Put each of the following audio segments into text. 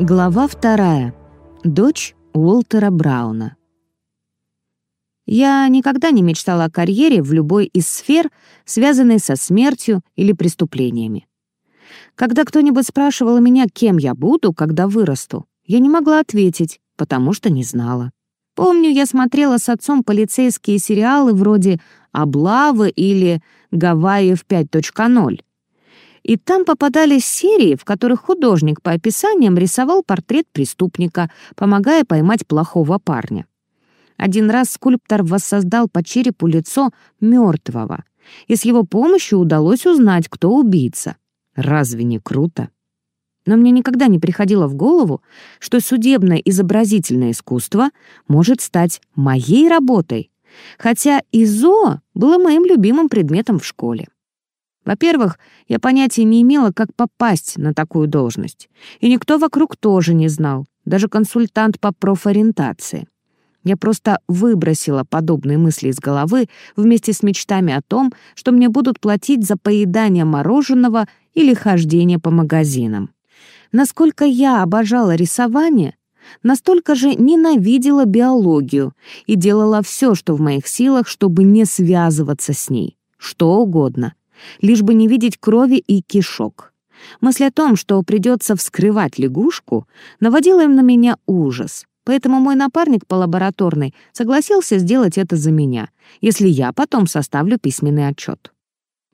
Глава вторая. Дочь Уолтера Брауна. Я никогда не мечтала о карьере в любой из сфер, связанной со смертью или преступлениями. Когда кто-нибудь спрашивал меня, кем я буду, когда вырасту, я не могла ответить, потому что не знала. Помню, я смотрела с отцом полицейские сериалы вроде «Облавы» или «Гавайев 5.0», и там попадались серии, в которых художник по описаниям рисовал портрет преступника, помогая поймать плохого парня. Один раз скульптор воссоздал по черепу лицо мертвого, и с его помощью удалось узнать, кто убийца. Разве не круто? Но мне никогда не приходило в голову, что судебное изобразительное искусство может стать моей работой, хотя ИЗО было моим любимым предметом в школе. Во-первых, я понятия не имела, как попасть на такую должность. И никто вокруг тоже не знал, даже консультант по профориентации. Я просто выбросила подобные мысли из головы вместе с мечтами о том, что мне будут платить за поедание мороженого или хождение по магазинам. Насколько я обожала рисование, настолько же ненавидела биологию и делала все, что в моих силах, чтобы не связываться с ней. Что угодно лишь бы не видеть крови и кишок. Мысль о том, что придется вскрывать лягушку, наводила им на меня ужас, поэтому мой напарник по лабораторной согласился сделать это за меня, если я потом составлю письменный отчет.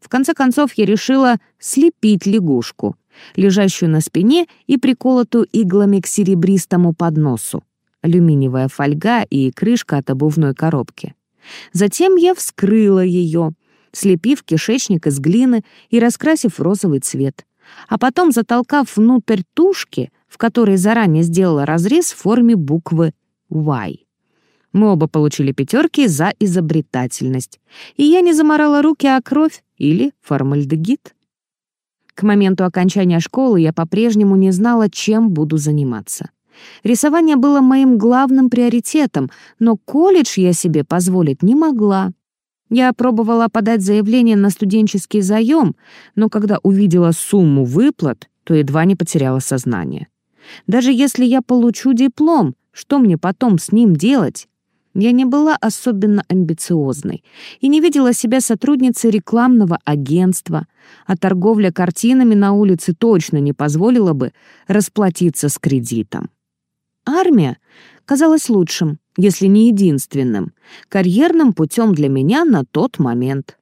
В конце концов, я решила слепить лягушку, лежащую на спине и приколотую иглами к серебристому подносу, алюминиевая фольга и крышка от обувной коробки. Затем я вскрыла ее — слепив кишечник из глины и раскрасив в розовый цвет, а потом затолкав внутрь тушки, в которой заранее сделала разрез в форме буквы Y. Мы оба получили пятерки за изобретательность, и я не заморала руки о кровь или формальдегид. К моменту окончания школы я по-прежнему не знала, чем буду заниматься. Рисование было моим главным приоритетом, но колледж я себе позволить не могла. Я пробовала подать заявление на студенческий заем, но когда увидела сумму выплат, то едва не потеряла сознание. Даже если я получу диплом, что мне потом с ним делать? Я не была особенно амбициозной и не видела себя сотрудницей рекламного агентства, а торговля картинами на улице точно не позволила бы расплатиться с кредитом. Армия казалась лучшим, если не единственным, карьерным путем для меня на тот момент.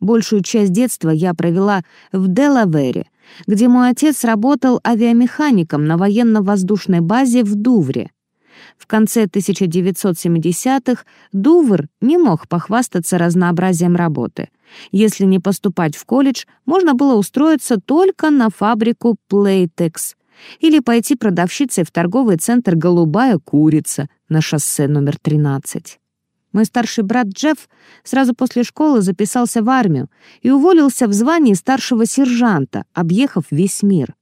Большую часть детства я провела в Делавере, где мой отец работал авиамехаником на военно-воздушной базе в Дувре. В конце 1970-х Дувр не мог похвастаться разнообразием работы. Если не поступать в колледж, можно было устроиться только на фабрику Playtex или пойти продавщицей в торговый центр «Голубая курица» на шоссе номер 13. Мой старший брат Джефф сразу после школы записался в армию и уволился в звании старшего сержанта, объехав весь мир.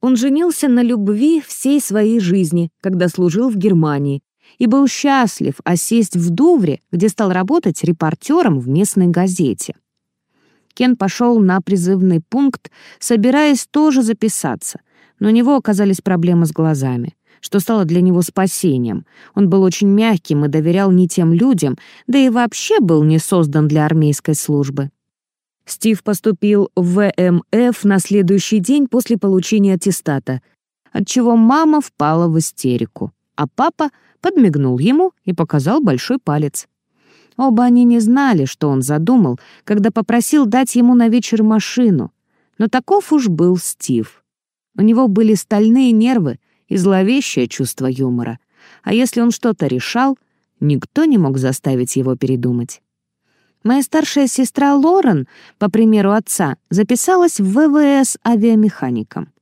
Он женился на любви всей своей жизни, когда служил в Германии, и был счастлив осесть в Дувре, где стал работать репортером в местной газете. Кен пошел на призывный пункт, собираясь тоже записаться — но у него оказались проблемы с глазами, что стало для него спасением. Он был очень мягким и доверял не тем людям, да и вообще был не создан для армейской службы. Стив поступил в ВМФ на следующий день после получения аттестата, отчего мама впала в истерику, а папа подмигнул ему и показал большой палец. Оба они не знали, что он задумал, когда попросил дать ему на вечер машину, но таков уж был Стив. У него были стальные нервы и зловещее чувство юмора. А если он что-то решал, никто не мог заставить его передумать. Моя старшая сестра Лорен, по примеру отца, записалась в ВВС авиамехаником.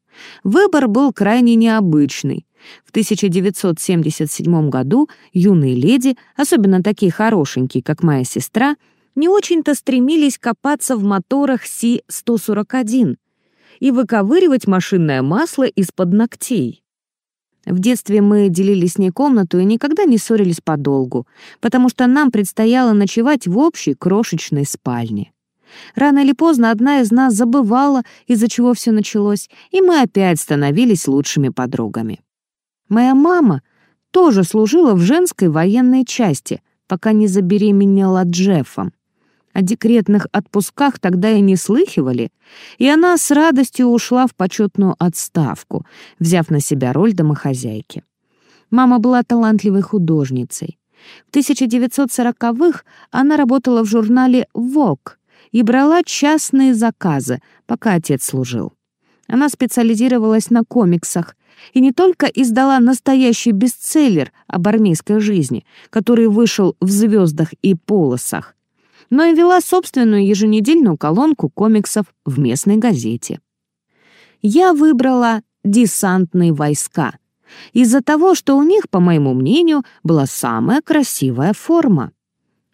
Выбор был крайне необычный. В 1977 году юные леди, особенно такие хорошенькие, как моя сестра, не очень-то стремились копаться в моторах Си-141, и выковыривать машинное масло из-под ногтей. В детстве мы делили с ней комнату и никогда не ссорились подолгу, потому что нам предстояло ночевать в общей крошечной спальне. Рано или поздно одна из нас забывала, из-за чего все началось, и мы опять становились лучшими подругами. Моя мама тоже служила в женской военной части, пока не забеременела Джеффом. О декретных отпусках тогда и не слыхивали, и она с радостью ушла в почетную отставку, взяв на себя роль домохозяйки. Мама была талантливой художницей. В 1940-х она работала в журнале «Вог» и брала частные заказы, пока отец служил. Она специализировалась на комиксах и не только издала настоящий бестселлер об армейской жизни, который вышел в «Звездах и полосах», но и вела собственную еженедельную колонку комиксов в местной газете. Я выбрала «Десантные войска», из-за того, что у них, по моему мнению, была самая красивая форма.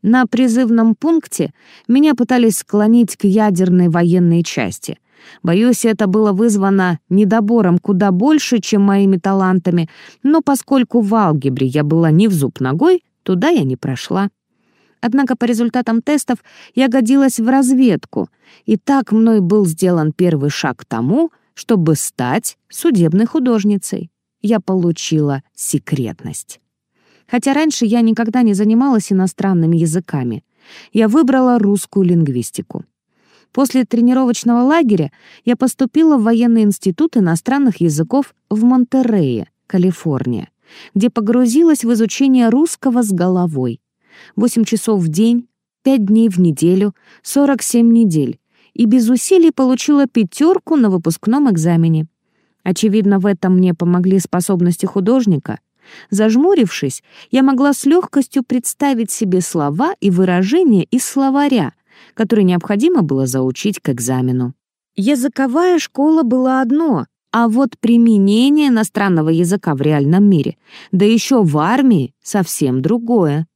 На призывном пункте меня пытались склонить к ядерной военной части. Боюсь, это было вызвано недобором куда больше, чем моими талантами, но поскольку в алгебре я была не в зуб ногой, туда я не прошла. Однако по результатам тестов я годилась в разведку, и так мной был сделан первый шаг к тому, чтобы стать судебной художницей я получила секретность. Хотя раньше я никогда не занималась иностранными языками. Я выбрала русскую лингвистику. После тренировочного лагеря я поступила в военный институт иностранных языков в Монтерее, Калифорния, где погрузилась в изучение русского с головой. 8 часов в день, 5 дней в неделю, 47 недель, и без усилий получила пятерку на выпускном экзамене. Очевидно, в этом мне помогли способности художника. Зажмурившись, я могла с легкостью представить себе слова и выражения из словаря, которые необходимо было заучить к экзамену. Языковая школа была одно, а вот применение иностранного языка в реальном мире, да еще в армии, совсем другое.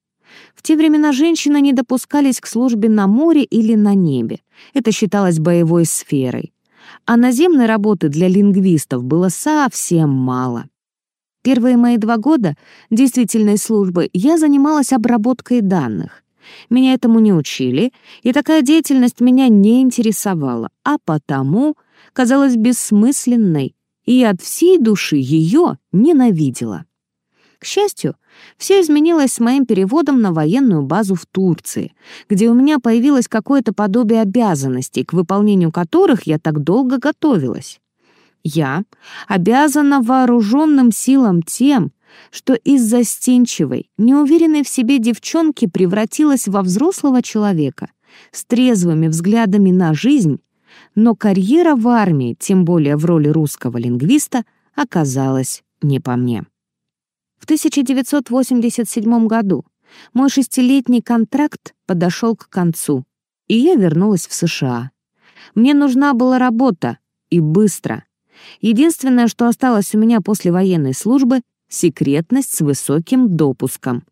В те времена женщины не допускались к службе на море или на небе. Это считалось боевой сферой а наземной работы для лингвистов было совсем мало. Первые мои два года действительной службы я занималась обработкой данных. Меня этому не учили, и такая деятельность меня не интересовала, а потому казалась бессмысленной, и от всей души ее ненавидела. К счастью, все изменилось с моим переводом на военную базу в Турции, где у меня появилось какое-то подобие обязанностей, к выполнению которых я так долго готовилась. Я обязана вооруженным силам тем, что из застенчивой, неуверенной в себе девчонки превратилась во взрослого человека с трезвыми взглядами на жизнь, но карьера в армии, тем более в роли русского лингвиста, оказалась не по мне. В 1987 году мой шестилетний контракт подошел к концу, и я вернулась в США. Мне нужна была работа, и быстро. Единственное, что осталось у меня после военной службы — секретность с высоким допуском,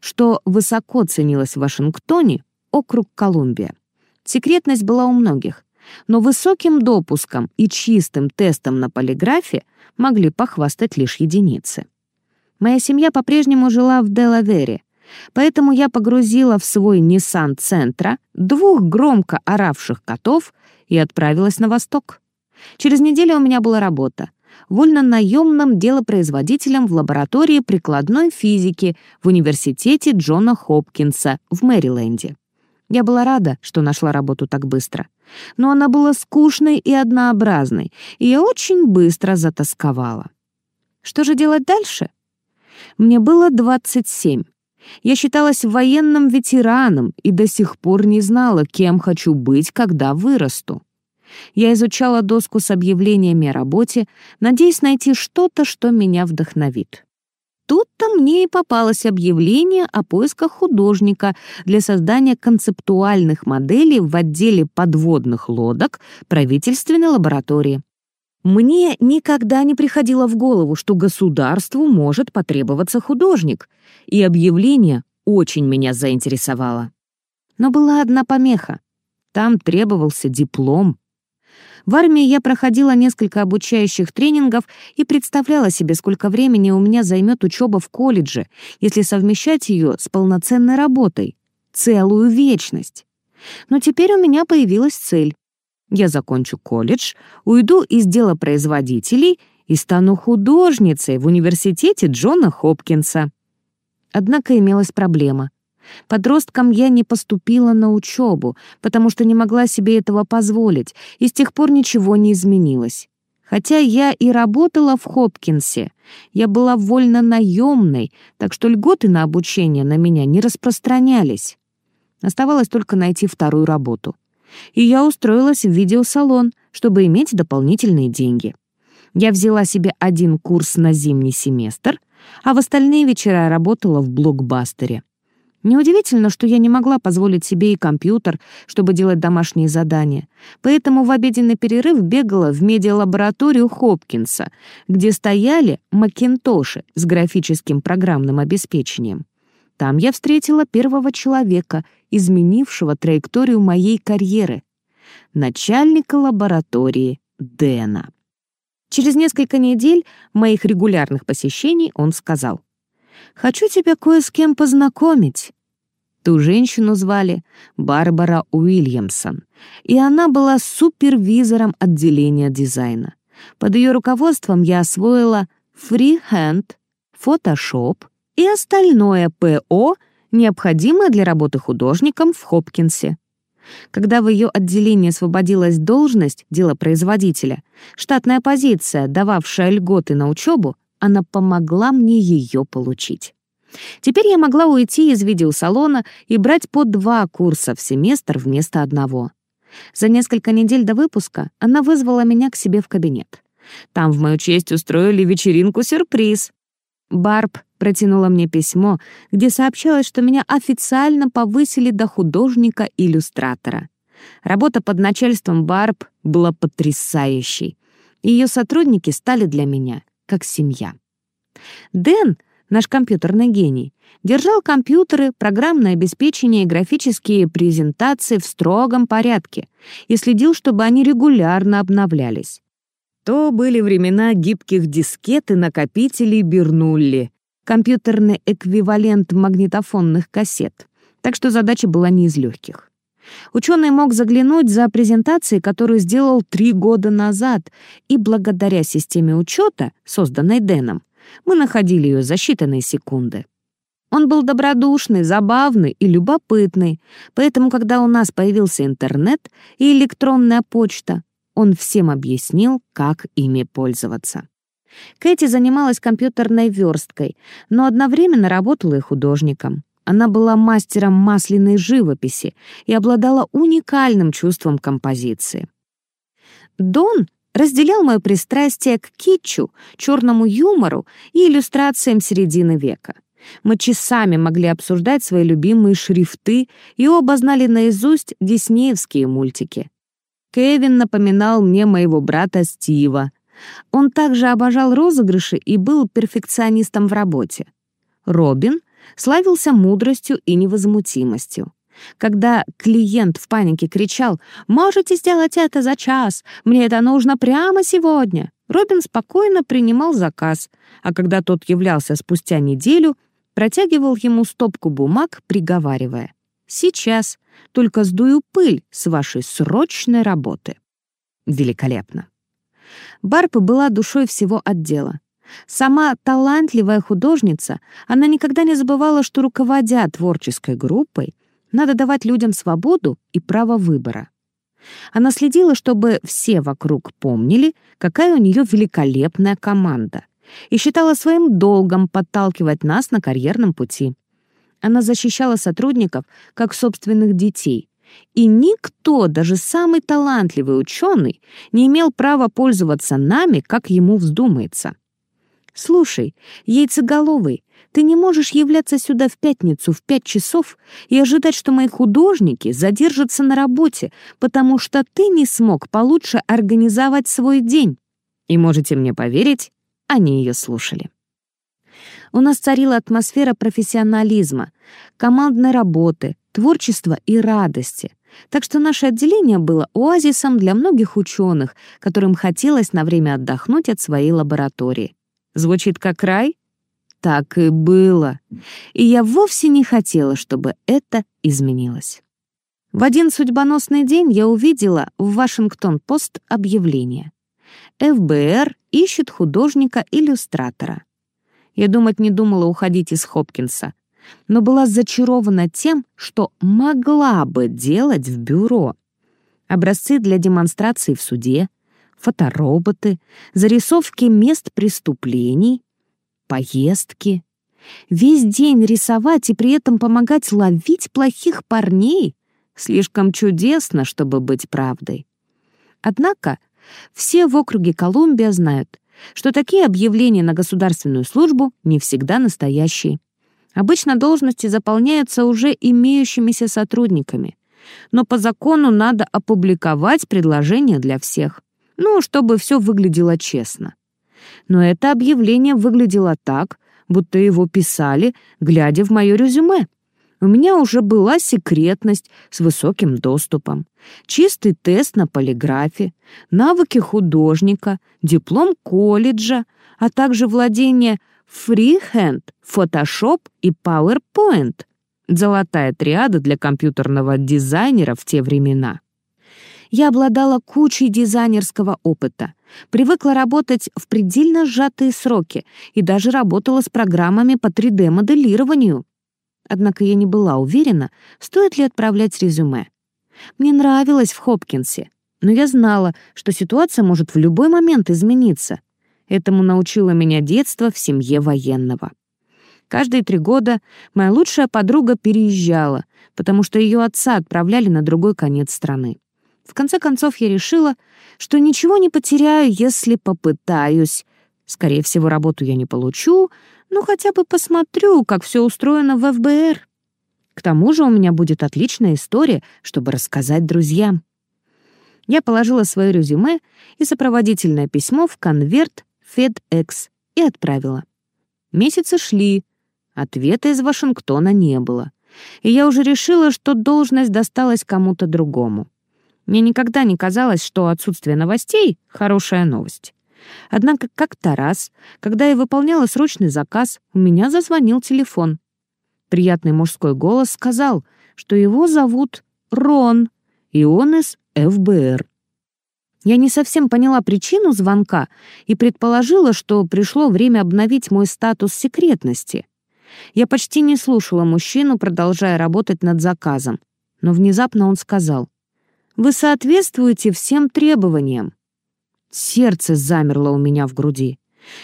что высоко ценилось в Вашингтоне, округ Колумбия. Секретность была у многих, но высоким допуском и чистым тестом на полиграфе могли похвастать лишь единицы. Моя семья по-прежнему жила в Делавере, поэтому я погрузила в свой Nissan Центра двух громко оравших котов и отправилась на восток. Через неделю у меня была работа вольно-наемным делопроизводителем в лаборатории прикладной физики в университете Джона Хопкинса в Мэриленде. Я была рада, что нашла работу так быстро. Но она была скучной и однообразной, и я очень быстро затасковала. Что же делать дальше? Мне было 27. Я считалась военным ветераном и до сих пор не знала, кем хочу быть, когда вырасту. Я изучала доску с объявлениями о работе, надеясь найти что-то, что меня вдохновит. Тут-то мне и попалось объявление о поисках художника для создания концептуальных моделей в отделе подводных лодок правительственной лаборатории. Мне никогда не приходило в голову, что государству может потребоваться художник, и объявление очень меня заинтересовало. Но была одна помеха. Там требовался диплом. В армии я проходила несколько обучающих тренингов и представляла себе, сколько времени у меня займет учеба в колледже, если совмещать ее с полноценной работой. Целую вечность. Но теперь у меня появилась цель я закончу колледж, уйду из дела производителей и стану художницей в университете Джона Хопкинса. Однако имелась проблема. Подростком я не поступила на учебу, потому что не могла себе этого позволить, и с тех пор ничего не изменилось. Хотя я и работала в Хопкинсе, я была вольно наемной, так что льготы на обучение на меня не распространялись. Оставалось только найти вторую работу. И я устроилась в видеосалон, чтобы иметь дополнительные деньги. Я взяла себе один курс на зимний семестр, а в остальные вечера работала в блокбастере. Неудивительно, что я не могла позволить себе и компьютер, чтобы делать домашние задания. Поэтому в обеденный перерыв бегала в медиалабораторию Хопкинса, где стояли макинтоши с графическим программным обеспечением. Там я встретила первого человека, изменившего траекторию моей карьеры — начальника лаборатории Дэна. Через несколько недель моих регулярных посещений он сказал — Хочу тебя кое с кем познакомить». Ту женщину звали Барбара Уильямсон, и она была супервизором отделения дизайна. Под ее руководством я освоила Freehand, Photoshop и остальное ПО, необходимое для работы художником в Хопкинсе. Когда в ее отделении освободилась должность делопроизводителя, штатная позиция, дававшая льготы на учебу, она помогла мне ее получить. Теперь я могла уйти из видеосалона и брать по два курса в семестр вместо одного. За несколько недель до выпуска она вызвала меня к себе в кабинет. Там в мою честь устроили вечеринку-сюрприз. Барб протянула мне письмо, где сообщалось, что меня официально повысили до художника-иллюстратора. Работа под начальством Барб была потрясающей. Ее сотрудники стали для меня как семья. Дэн, наш компьютерный гений, держал компьютеры, программное обеспечение и графические презентации в строгом порядке и следил, чтобы они регулярно обновлялись. То были времена гибких дискет и накопителей Бернулли, компьютерный эквивалент магнитофонных кассет, так что задача была не из легких. Ученый мог заглянуть за презентацией, которую сделал три года назад, и благодаря системе учета, созданной Дэном, мы находили ее за считанные секунды. Он был добродушный, забавный и любопытный, поэтому, когда у нас появился интернет и электронная почта, он всем объяснил, как ими пользоваться. Кэти занималась компьютерной версткой, но одновременно работала и художником. Она была мастером масляной живописи и обладала уникальным чувством композиции. Дон разделял мое пристрастие к китчу, черному юмору и иллюстрациям середины века. Мы часами могли обсуждать свои любимые шрифты и оба знали наизусть диснеевские мультики. Кевин напоминал мне моего брата Стива. Он также обожал розыгрыши и был перфекционистом в работе. Робин славился мудростью и невозмутимостью. Когда клиент в панике кричал «Можете сделать это за час! Мне это нужно прямо сегодня!» Робин спокойно принимал заказ, а когда тот являлся спустя неделю, протягивал ему стопку бумаг, приговаривая «Сейчас, только сдую пыль с вашей срочной работы». Великолепно. Барб была душой всего отдела. Сама талантливая художница, она никогда не забывала, что, руководя творческой группой, надо давать людям свободу и право выбора. Она следила, чтобы все вокруг помнили, какая у нее великолепная команда, и считала своим долгом подталкивать нас на карьерном пути. Она защищала сотрудников как собственных детей, и никто, даже самый талантливый ученый, не имел права пользоваться нами, как ему вздумается. «Слушай, яйцеголовый, ты не можешь являться сюда в пятницу в пять часов и ожидать, что мои художники задержатся на работе, потому что ты не смог получше организовать свой день». И можете мне поверить, они ее слушали. У нас царила атмосфера профессионализма, командной работы, творчества и радости. Так что наше отделение было оазисом для многих ученых, которым хотелось на время отдохнуть от своей лаборатории. Звучит как рай? Так и было. И я вовсе не хотела, чтобы это изменилось. В один судьбоносный день я увидела в Вашингтон-Пост объявление. ФБР ищет художника-иллюстратора. Я думать не думала уходить из Хопкинса, но была зачарована тем, что могла бы делать в бюро. Образцы для демонстрации в суде, фотороботы, зарисовки мест преступлений, поездки. Весь день рисовать и при этом помогать ловить плохих парней слишком чудесно, чтобы быть правдой. Однако все в округе Колумбия знают, что такие объявления на государственную службу не всегда настоящие. Обычно должности заполняются уже имеющимися сотрудниками, но по закону надо опубликовать предложение для всех, ну, чтобы все выглядело честно. Но это объявление выглядело так, будто его писали, глядя в мое резюме. У меня уже была секретность с высоким доступом, чистый тест на полиграфе, навыки художника, диплом колледжа, а также владение Freehand, Photoshop и PowerPoint. Золотая триада для компьютерного дизайнера в те времена. Я обладала кучей дизайнерского опыта, привыкла работать в предельно сжатые сроки и даже работала с программами по 3D-моделированию. Однако я не была уверена, стоит ли отправлять резюме. Мне нравилось в Хопкинсе, но я знала, что ситуация может в любой момент измениться. Этому научило меня детство в семье военного. Каждые три года моя лучшая подруга переезжала, потому что ее отца отправляли на другой конец страны. В конце концов, я решила, что ничего не потеряю, если попытаюсь. Скорее всего, работу я не получу, ну, хотя бы посмотрю, как все устроено в ФБР. К тому же у меня будет отличная история, чтобы рассказать друзьям. Я положила свое резюме и сопроводительное письмо в конверт FedEx и отправила. Месяцы шли, ответа из Вашингтона не было, и я уже решила, что должность досталась кому-то другому. Мне никогда не казалось, что отсутствие новостей — хорошая новость. Однако как-то раз, когда я выполняла срочный заказ, у меня зазвонил телефон. Приятный мужской голос сказал, что его зовут Рон, и он из ФБР. Я не совсем поняла причину звонка и предположила, что пришло время обновить мой статус секретности. Я почти не слушала мужчину, продолжая работать над заказом. Но внезапно он сказал, «Вы соответствуете всем требованиям. Сердце замерло у меня в груди.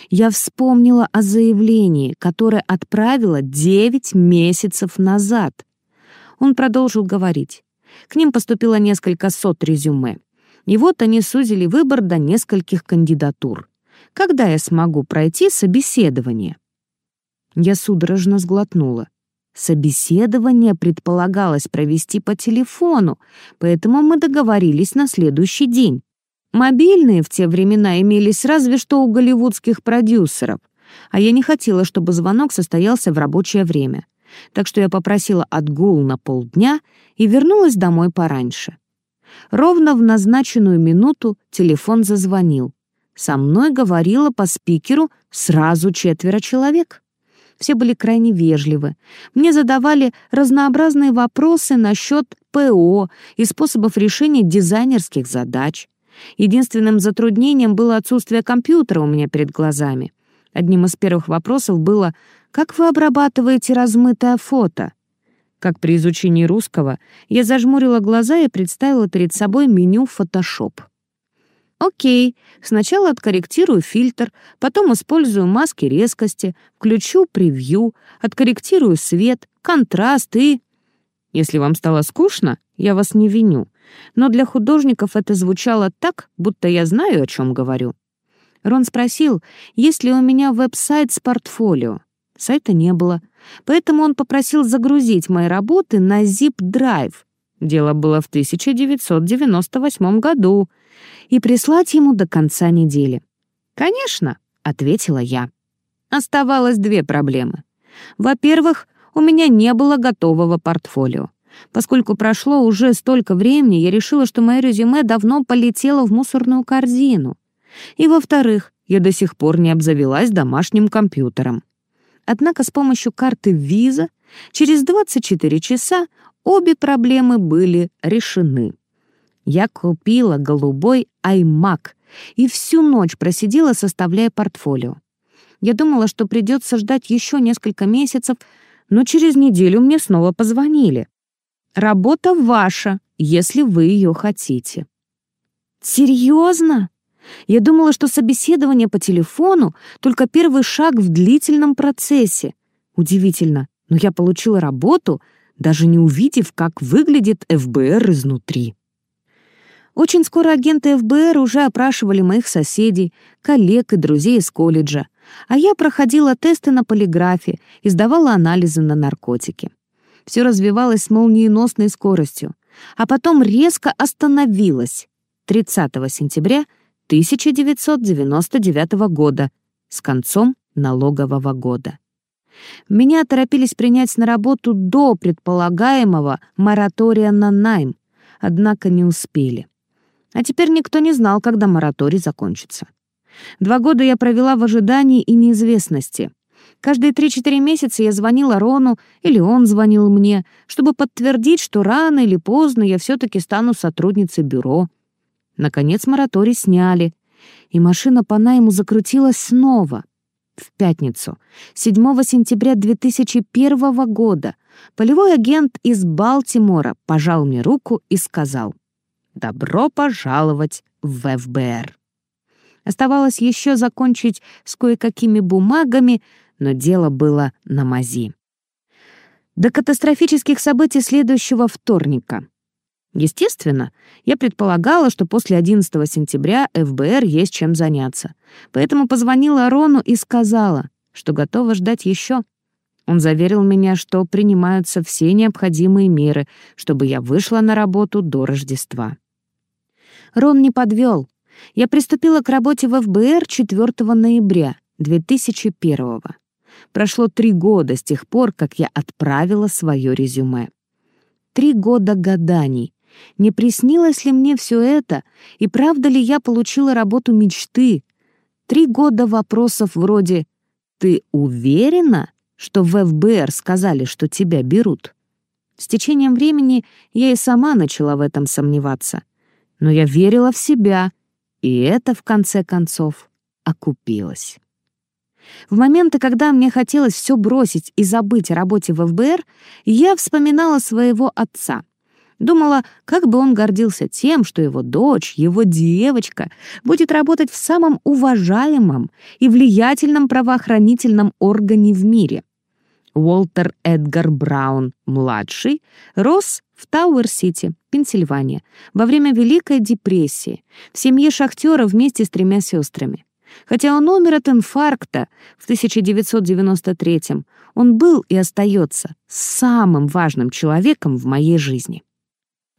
Я вспомнила о заявлении, которое отправила девять месяцев назад. Он продолжил говорить. К ним поступило несколько сот резюме. И вот они сузили выбор до нескольких кандидатур. Когда я смогу пройти собеседование? Я судорожно сглотнула. Собеседование предполагалось провести по телефону, поэтому мы договорились на следующий день. Мобильные в те времена имелись разве что у голливудских продюсеров, а я не хотела, чтобы звонок состоялся в рабочее время. Так что я попросила отгул на полдня и вернулась домой пораньше. Ровно в назначенную минуту телефон зазвонил. Со мной говорила по спикеру сразу четверо человек. Все были крайне вежливы. Мне задавали разнообразные вопросы насчет ПО и способов решения дизайнерских задач. Единственным затруднением было отсутствие компьютера у меня перед глазами. Одним из первых вопросов было «Как вы обрабатываете размытое фото?» Как при изучении русского, я зажмурила глаза и представила перед собой меню Photoshop. Окей, сначала откорректирую фильтр, потом использую маски резкости, включу превью, откорректирую свет, контраст и... Если вам стало скучно, я вас не виню. Но для художников это звучало так, будто я знаю, о чем говорю. Рон спросил, есть ли у меня веб-сайт с портфолио. Сайта не было, поэтому он попросил загрузить мои работы на zip-drive. Дело было в 1998 году. И прислать ему до конца недели. «Конечно», — ответила я. Оставалось две проблемы. Во-первых, у меня не было готового портфолио. Поскольку прошло уже столько времени, я решила, что мое резюме давно полетело в мусорную корзину. И, во-вторых, я до сих пор не обзавелась домашним компьютером. Однако с помощью карты Visa через 24 часа обе проблемы были решены. Я купила голубой iMac и всю ночь просидела, составляя портфолио. Я думала, что придется ждать еще несколько месяцев, но через неделю мне снова позвонили. «Работа ваша, если вы ее хотите». «Серьезно?» Я думала, что собеседование по телефону — только первый шаг в длительном процессе. Удивительно, но я получила работу, даже не увидев, как выглядит ФБР изнутри. Очень скоро агенты ФБР уже опрашивали моих соседей, коллег и друзей из колледжа, а я проходила тесты на полиграфе и сдавала анализы на наркотики. Все развивалось с молниеносной скоростью, а потом резко остановилось 30 сентября 1999 года с концом налогового года. Меня торопились принять на работу до предполагаемого моратория на найм, однако не успели. А теперь никто не знал, когда мораторий закончится. Два года я провела в ожидании и неизвестности. Каждые три-четыре месяца я звонила Рону, или он звонил мне, чтобы подтвердить, что рано или поздно я все-таки стану сотрудницей бюро. Наконец мораторий сняли, и машина по найму закрутилась снова. В пятницу, 7 сентября 2001 года, полевой агент из Балтимора пожал мне руку и сказал «Добро пожаловать в ФБР». Оставалось еще закончить с кое-какими бумагами, но дело было на мази. До катастрофических событий следующего вторника. Естественно, я предполагала, что после 11 сентября ФБР есть чем заняться. Поэтому позвонила Рону и сказала, что готова ждать еще. Он заверил меня, что принимаются все необходимые меры, чтобы я вышла на работу до Рождества. Рон не подвел. Я приступила к работе в ФБР 4 ноября 2001 Прошло три года с тех пор, как я отправила свое резюме. Три года гаданий. Не приснилось ли мне все это, и правда ли я получила работу мечты? Три года вопросов вроде «Ты уверена, что в ФБР сказали, что тебя берут?» С течением времени я и сама начала в этом сомневаться. Но я верила в себя, и это, в конце концов, окупилось. В моменты, когда мне хотелось все бросить и забыть о работе в ФБР, я вспоминала своего отца. Думала, как бы он гордился тем, что его дочь, его девочка, будет работать в самом уважаемом и влиятельном правоохранительном органе в мире. Уолтер Эдгар Браун-младший рос в Тауэр-Сити, Пенсильвания, во время Великой депрессии, в семье шахтера вместе с тремя сестрами. Хотя он умер от инфаркта в 1993-м, он был и остается самым важным человеком в моей жизни.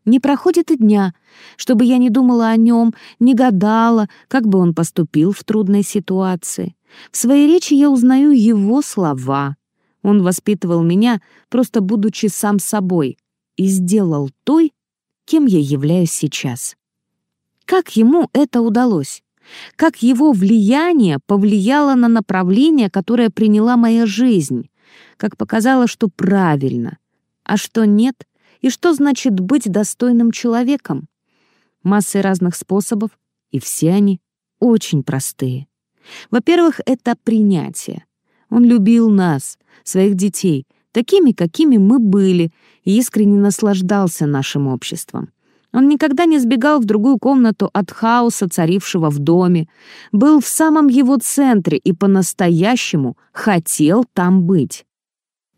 Не проходит и дня, чтобы я не думала о нем, не гадала, как бы он поступил в трудной ситуации. В своей речи я узнаю его слова. Он воспитывал меня, просто будучи сам собой, и сделал той, кем я являюсь сейчас. Как ему это удалось? Как его влияние повлияло на направление, которое приняла моя жизнь? Как показало, что правильно, а что нет, и что значит быть достойным человеком? Массы разных способов, и все они очень простые. Во-первых, это принятие. Он любил нас, своих детей, такими, какими мы были, и искренне наслаждался нашим обществом. Он никогда не сбегал в другую комнату от хаоса, царившего в доме, был в самом его центре и по-настоящему хотел там быть.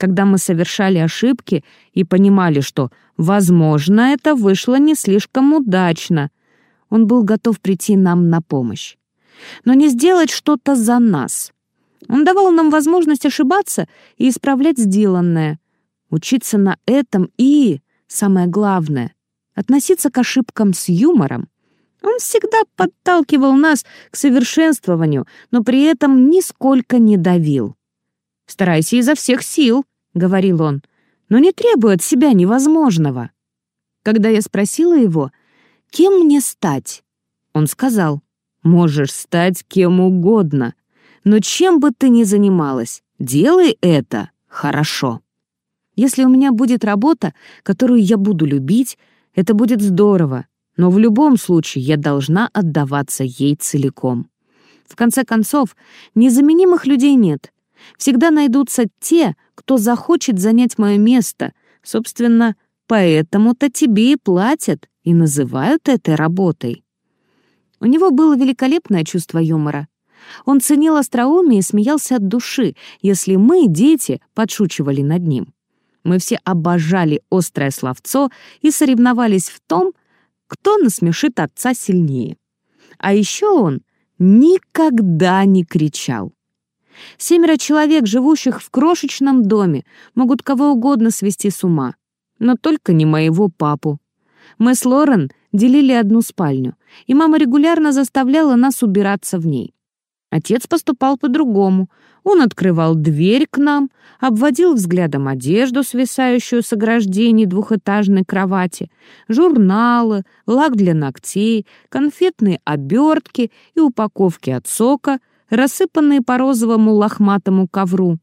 Когда мы совершали ошибки и понимали, что, возможно, это вышло не слишком удачно, он был готов прийти нам на помощь. Но не сделать что-то за нас. Он давал нам возможность ошибаться и исправлять сделанное, учиться на этом и, самое главное, относиться к ошибкам с юмором. Он всегда подталкивал нас к совершенствованию, но при этом нисколько не давил. «Старайся изо всех сил», — говорил он, «но не требуй от себя невозможного». Когда я спросила его, «Кем мне стать?» Он сказал, «Можешь стать кем угодно, но чем бы ты ни занималась, делай это хорошо». Если у меня будет работа, которую я буду любить, это будет здорово. но в любом случае я должна отдаваться ей целиком. В конце концов, незаменимых людей нет. Всегда найдутся те, кто захочет занять мое место. Собственно, поэтому-то тебе и платят и называют этой работой. У него было великолепное чувство юмора. Он ценил остроумие и смеялся от души, если мы, дети, подшучивали над ним. Мы все обожали острое словцо и соревновались в том, кто насмешит отца сильнее. А еще он никогда не кричал. Семеро человек, живущих в крошечном доме, могут кого угодно свести с ума, но только не моего папу. Мы с Лорен делили одну спальню, и мама регулярно заставляла нас убираться в ней. Отец поступал по-другому. Он открывал дверь к нам, обводил взглядом одежду, свисающую с ограждений двухэтажной кровати, журналы, лак для ногтей, конфетные обертки и упаковки от сока, рассыпанные по розовому лохматому ковру.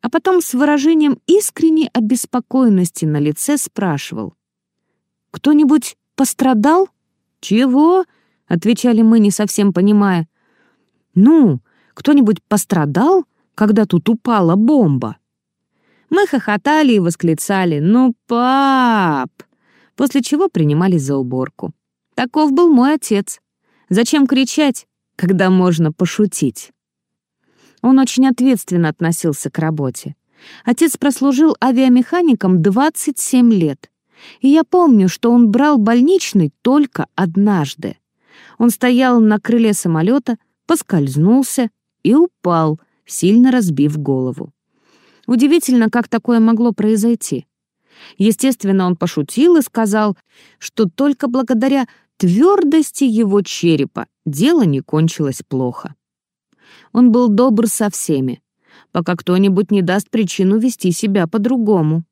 А потом с выражением искренней обеспокоенности на лице спрашивал. «Кто-нибудь пострадал?» «Чего?» — отвечали мы, не совсем понимая. «Ну, кто-нибудь пострадал, когда тут упала бомба?» Мы хохотали и восклицали «Ну, пап!», после чего принимались за уборку. Таков был мой отец. Зачем кричать, когда можно пошутить? Он очень ответственно относился к работе. Отец прослужил авиамехаником 27 лет. И я помню, что он брал больничный только однажды. Он стоял на крыле самолета, поскользнулся и упал, сильно разбив голову. Удивительно, как такое могло произойти. Естественно, он пошутил и сказал, что только благодаря твердости его черепа дело не кончилось плохо. Он был добр со всеми, пока кто-нибудь не даст причину вести себя по-другому.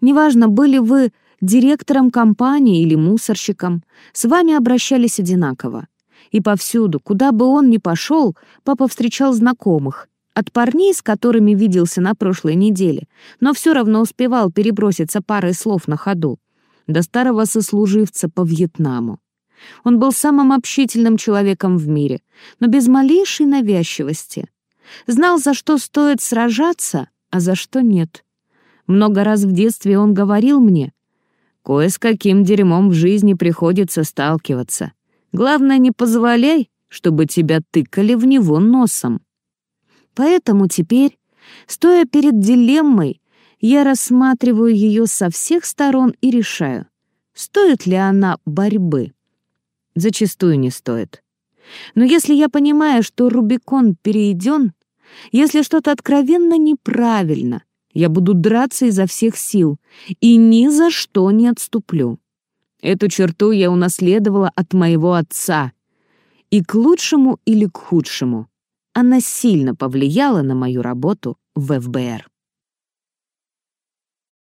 Неважно, были вы директором компании или мусорщиком, с вами обращались одинаково. И повсюду, куда бы он ни пошел, папа встречал знакомых. От парней, с которыми виделся на прошлой неделе, но все равно успевал переброситься парой слов на ходу, до старого сослуживца по Вьетнаму. Он был самым общительным человеком в мире, но без малейшей навязчивости. Знал, за что стоит сражаться, а за что нет. Много раз в детстве он говорил мне, «Кое с каким дерьмом в жизни приходится сталкиваться. Главное, не позволяй, чтобы тебя тыкали в него носом. Поэтому теперь, стоя перед дилеммой, я рассматриваю ее со всех сторон и решаю, стоит ли она борьбы. Зачастую не стоит. Но если я понимаю, что Рубикон перейден, если что-то откровенно неправильно, я буду драться изо всех сил и ни за что не отступлю. Эту черту я унаследовала от моего отца. И к лучшему или к худшему она сильно повлияла на мою работу в ФБР.